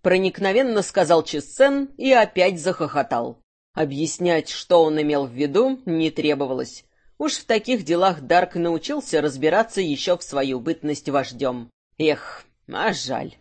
— проникновенно сказал Чесцен и опять захохотал. Объяснять, что он имел в виду, не требовалось. Уж в таких делах Дарк научился разбираться еще в свою бытность вождем. Эх, а жаль.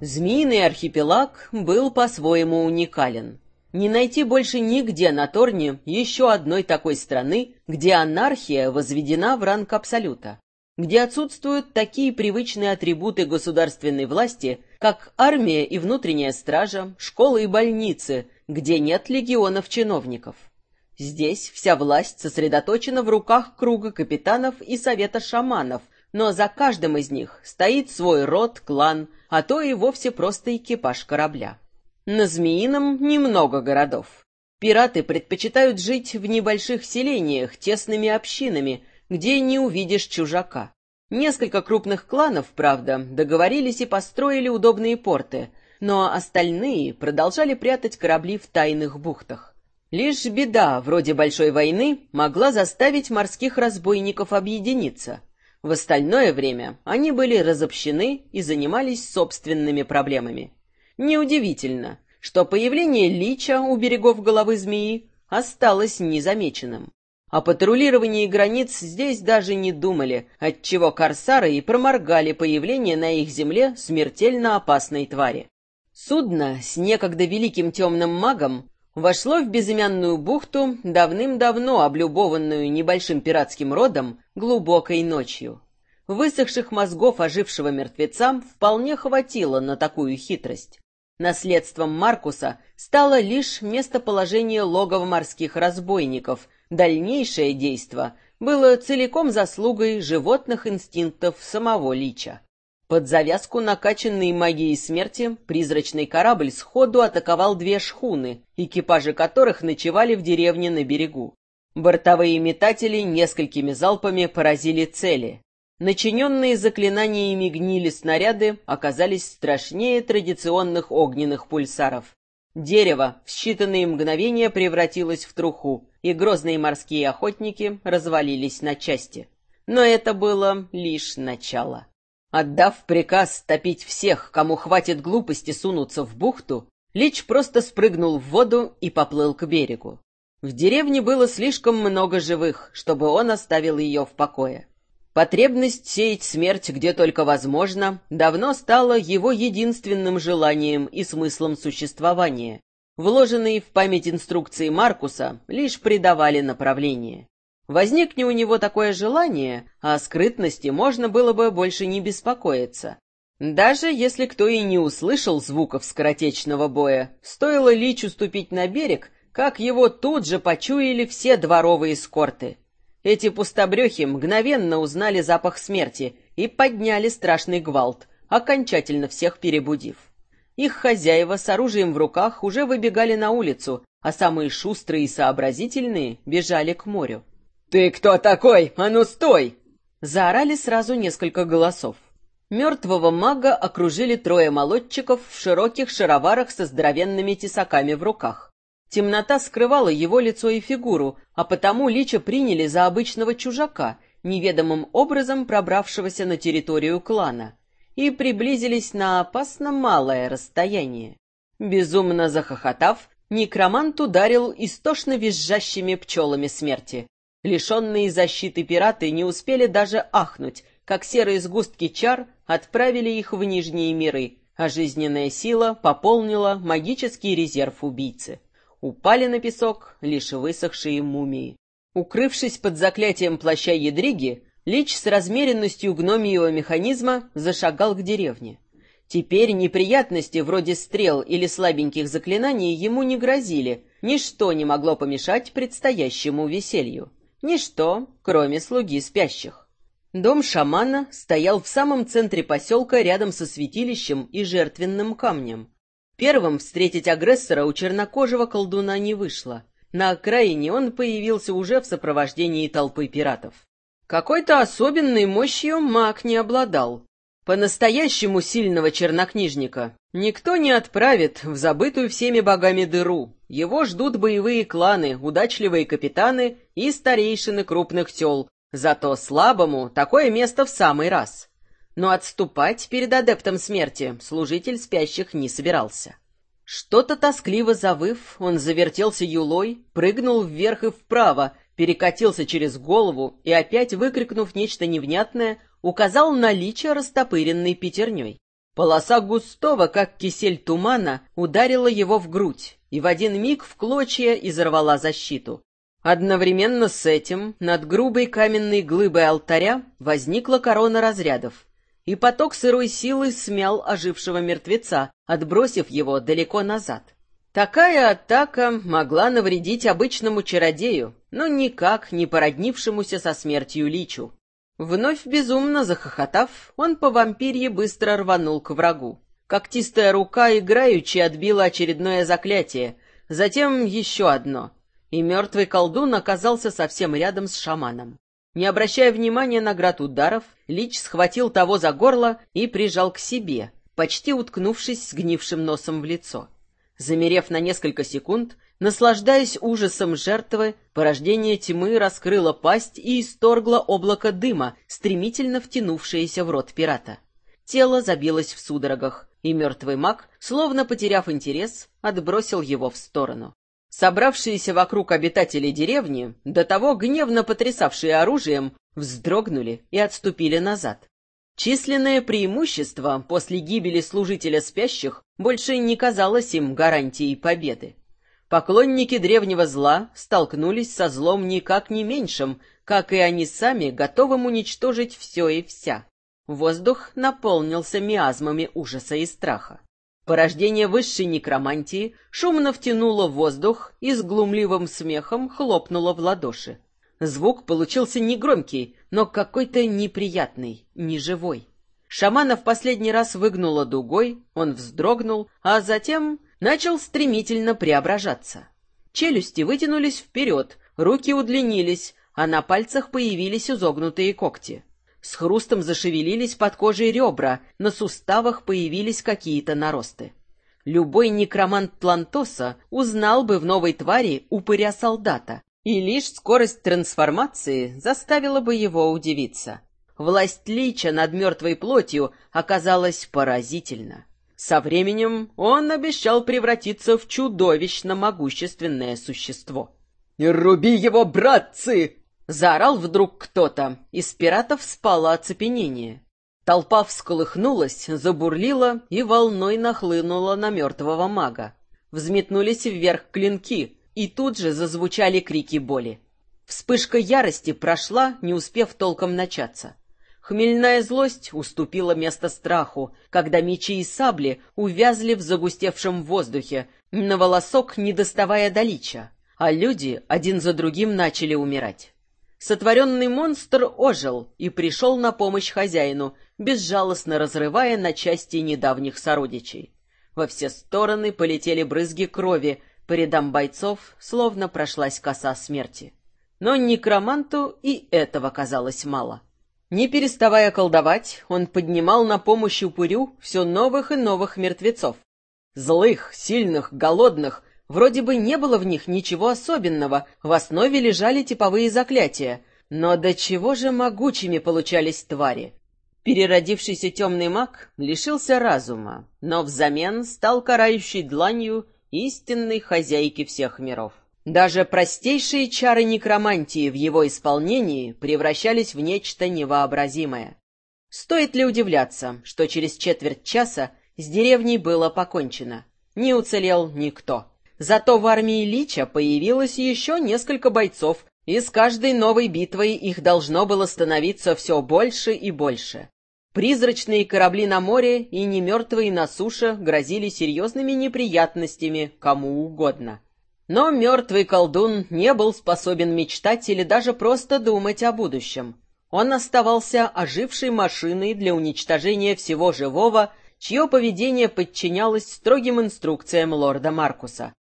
Змеиный архипелаг был по-своему уникален. Не найти больше нигде на Торне еще одной такой страны, где анархия возведена в ранг абсолюта, где отсутствуют такие привычные атрибуты государственной власти, как армия и внутренняя стража, школы и больницы, где нет легионов чиновников. Здесь вся власть сосредоточена в руках круга капитанов и совета шаманов, но за каждым из них стоит свой род, клан, а то и вовсе просто экипаж корабля. На Змеином немного городов. Пираты предпочитают жить в небольших селениях, тесными общинами, где не увидишь чужака. Несколько крупных кланов, правда, договорились и построили удобные порты, но остальные продолжали прятать корабли в тайных бухтах. Лишь беда, вроде Большой войны, могла заставить морских разбойников объединиться. В остальное время они были разобщены и занимались собственными проблемами. Неудивительно, что появление лича у берегов головы змеи осталось незамеченным. О патрулировании границ здесь даже не думали, отчего корсары и проморгали появление на их земле смертельно опасной твари. Судно с некогда великим темным магом вошло в безымянную бухту, давным-давно облюбованную небольшим пиратским родом, глубокой ночью. Высохших мозгов ожившего мертвецам вполне хватило на такую хитрость. Наследством Маркуса стало лишь местоположение логова морских разбойников. Дальнейшее действо было целиком заслугой животных инстинктов самого Лича. Под завязку накачанной магией смерти призрачный корабль сходу атаковал две шхуны, экипажи которых ночевали в деревне на берегу. Бортовые метатели несколькими залпами поразили цели. Начиненные заклинаниями гнили снаряды оказались страшнее традиционных огненных пульсаров. Дерево в считанные мгновения превратилось в труху, и грозные морские охотники развалились на части. Но это было лишь начало. Отдав приказ топить всех, кому хватит глупости сунуться в бухту, Лич просто спрыгнул в воду и поплыл к берегу. В деревне было слишком много живых, чтобы он оставил ее в покое. Потребность сеять смерть где только возможно давно стала его единственным желанием и смыслом существования. Вложенные в память инструкции Маркуса лишь придавали направление. Возникне у него такое желание, о скрытности можно было бы больше не беспокоиться. Даже если кто и не услышал звуков скоротечного боя, стоило Личу ступить на берег, как его тут же почуяли все дворовые скорты — эти пустобрехи мгновенно узнали запах смерти и подняли страшный гвалт, окончательно всех перебудив. Их хозяева с оружием в руках уже выбегали на улицу, а самые шустрые и сообразительные бежали к морю. «Ты кто такой? А ну стой!» Заорали сразу несколько голосов. Мертвого мага окружили трое молодчиков в широких шароварах со здоровенными тесаками в руках. Темнота скрывала его лицо и фигуру, а потому Лича приняли за обычного чужака, неведомым образом пробравшегося на территорию клана, и приблизились на опасно малое расстояние. Безумно захохотав, некромант ударил истошно визжащими пчелами смерти. Лишенные защиты пираты не успели даже ахнуть, как серые сгустки чар отправили их в нижние миры, а жизненная сила пополнила магический резерв убийцы. Упали на песок лишь высохшие мумии. Укрывшись под заклятием плаща ядриги, Лич с размеренностью гномиего механизма зашагал к деревне. Теперь неприятности вроде стрел или слабеньких заклинаний ему не грозили, ничто не могло помешать предстоящему веселью. Ничто, кроме слуги спящих. Дом шамана стоял в самом центре поселка рядом со святилищем и жертвенным камнем. Первым встретить агрессора у чернокожего колдуна не вышло. На окраине он появился уже в сопровождении толпы пиратов. Какой-то особенной мощью маг не обладал. По-настоящему сильного чернокнижника никто не отправит в забытую всеми богами дыру, его ждут боевые кланы, удачливые капитаны и старейшины крупных сел. Зато слабому такое место в самый раз. Но отступать перед адептом смерти служитель спящих не собирался. Что-то тоскливо завыв, он завертелся юлой, прыгнул вверх и вправо, перекатился через голову и, опять выкрикнув нечто невнятное, указал на лича растопыренной пятерней. Полоса густого, как кисель тумана, ударила его в грудь и в один миг в клочья изорвала защиту. Одновременно с этим над грубой каменной глыбой алтаря возникла корона разрядов, и поток сырой силы смял ожившего мертвеца, отбросив его далеко назад. Такая атака могла навредить обычному чародею, но никак не породнившемуся со смертью личу. Вновь безумно захохотав, он по вампирье быстро рванул к врагу. Когтистая рука играючи отбила очередное заклятие, затем еще одно, и мертвый колдун оказался совсем рядом с шаманом. Не обращая внимания на град ударов, Лич схватил того за горло и прижал к себе, почти уткнувшись сгнившим носом в лицо. Замерев на несколько секунд, наслаждаясь ужасом жертвы, порождение тьмы раскрыло пасть и исторгло облако дыма, стремительно втянувшееся в рот пирата. Тело забилось в судорогах, и мертвый маг, словно потеряв интерес, отбросил его в сторону. Собравшиеся вокруг обитатели деревни, до того гневно потрясавшие оружием, вздрогнули и отступили назад. Численное преимущество после гибели служителя спящих больше не казалось им гарантией победы. Поклонники древнего зла столкнулись со злом никак не меньшим, как и они сами, готовым уничтожить все и вся. Воздух наполнился миазмами ужаса и страха. Порождение высшей некромантии шумно втянуло воздух и с глумливым смехом хлопнуло в ладоши. Звук получился негромкий, но какой-то неприятный, неживой. Шамана в последний раз выгнула дугой, он вздрогнул, а затем начал стремительно преображаться. Челюсти вытянулись вперед, руки удлинились, а на пальцах появились изогнутые когти. С хрустом зашевелились под кожей ребра, на суставах появились какие-то наросты. Любой некромант Плантоса узнал бы в новой твари упыря-солдата, и лишь скорость трансформации заставила бы его удивиться. Власть Лича над мертвой плотью оказалась поразительна. Со временем он обещал превратиться в чудовищно могущественное существо. «Не руби его, братцы!» — заорал вдруг кто-то. Из пиратов спало оцепенение. Толпа всколыхнулась, забурлила и волной нахлынула на мертвого мага. Взметнулись вверх клинки — и тут же зазвучали крики боли. Вспышка ярости прошла, не успев толком начаться. Хмельная злость уступила место страху, когда мечи и сабли увязли в загустевшем воздухе, на волосок не доставая до а люди один за другим начали умирать. Сотворенный монстр ожил и пришел на помощь хозяину, безжалостно разрывая на части недавних сородичей. Во все стороны полетели брызги крови, по рядам бойцов словно прошлась коса смерти. Но некроманту и этого казалось мало. Не переставая колдовать, он поднимал на помощь упырю все новых и новых мертвецов. Злых, сильных, голодных, вроде бы не было в них ничего особенного, в основе лежали типовые заклятия, но до чего же могучими получались твари. Переродившийся темный маг лишился разума, но взамен стал карающей дланью истинной хозяйки всех миров. Даже простейшие чары некромантии в его исполнении превращались в нечто невообразимое. Стоит ли удивляться, что через четверть часа с деревней было покончено? Не уцелел никто. Зато в армии Лича появилось еще несколько бойцов, и с каждой новой битвой их должно было становиться все больше и больше. Призрачные корабли на море и немертвые на суше грозили серьезными неприятностями кому угодно. Но мертвый колдун не был способен мечтать или даже просто думать о будущем. Он оставался ожившей машиной для уничтожения всего живого, чье поведение подчинялось строгим инструкциям лорда Маркуса.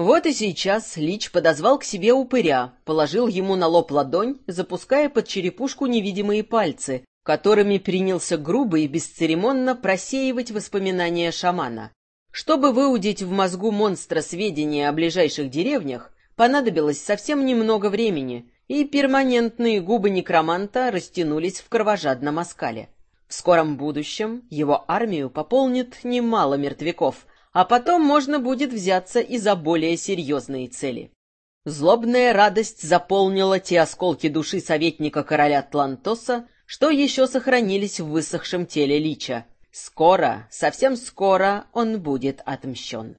Вот и сейчас Лич подозвал к себе упыря, положил ему на лоб ладонь, запуская под черепушку невидимые пальцы, которыми принялся грубо и бесцеремонно просеивать воспоминания шамана. Чтобы выудить в мозгу монстра сведения о ближайших деревнях, понадобилось совсем немного времени, и перманентные губы некроманта растянулись в кровожадном оскале. В скором будущем его армию пополнит немало мертвяков, а потом можно будет взяться и за более серьезные цели. Злобная радость заполнила те осколки души советника короля Тлантоса, что еще сохранились в высохшем теле Лича. Скоро, совсем скоро он будет отмщен.